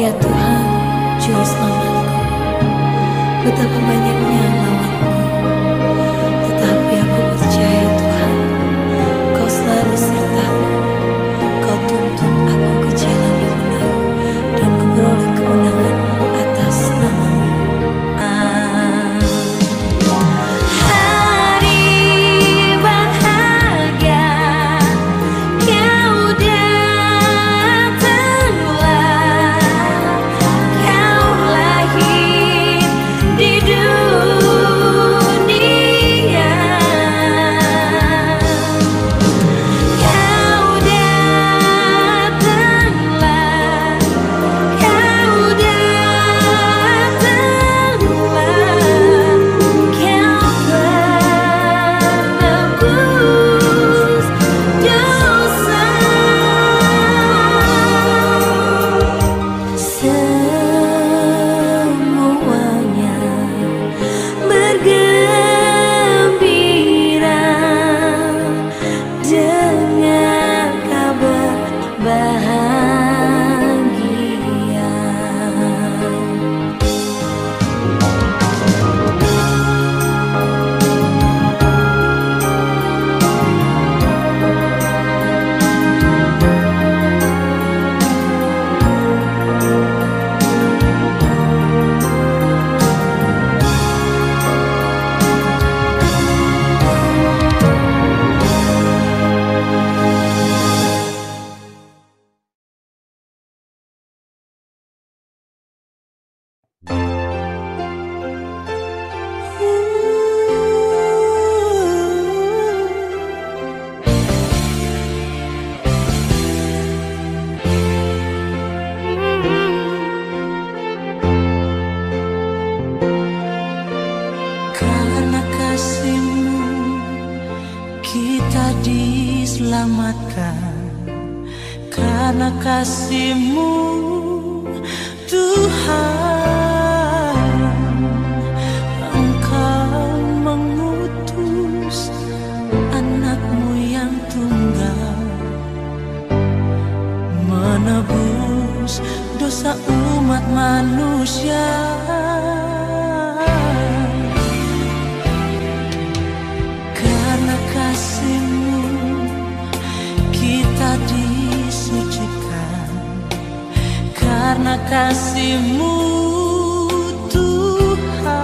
Ya Tuhan, Juru Selamatku, betapa banyaknya lawanku. kasihmu Tuhan. Engkau mengutus anakmu yang tunggal. Menebus dosa umat manusia. kasihmu Tuhan.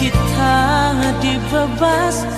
Kita dibebaskan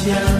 manusia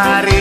Hari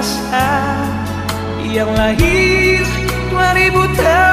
bahasa Yang lahir 2000 tahun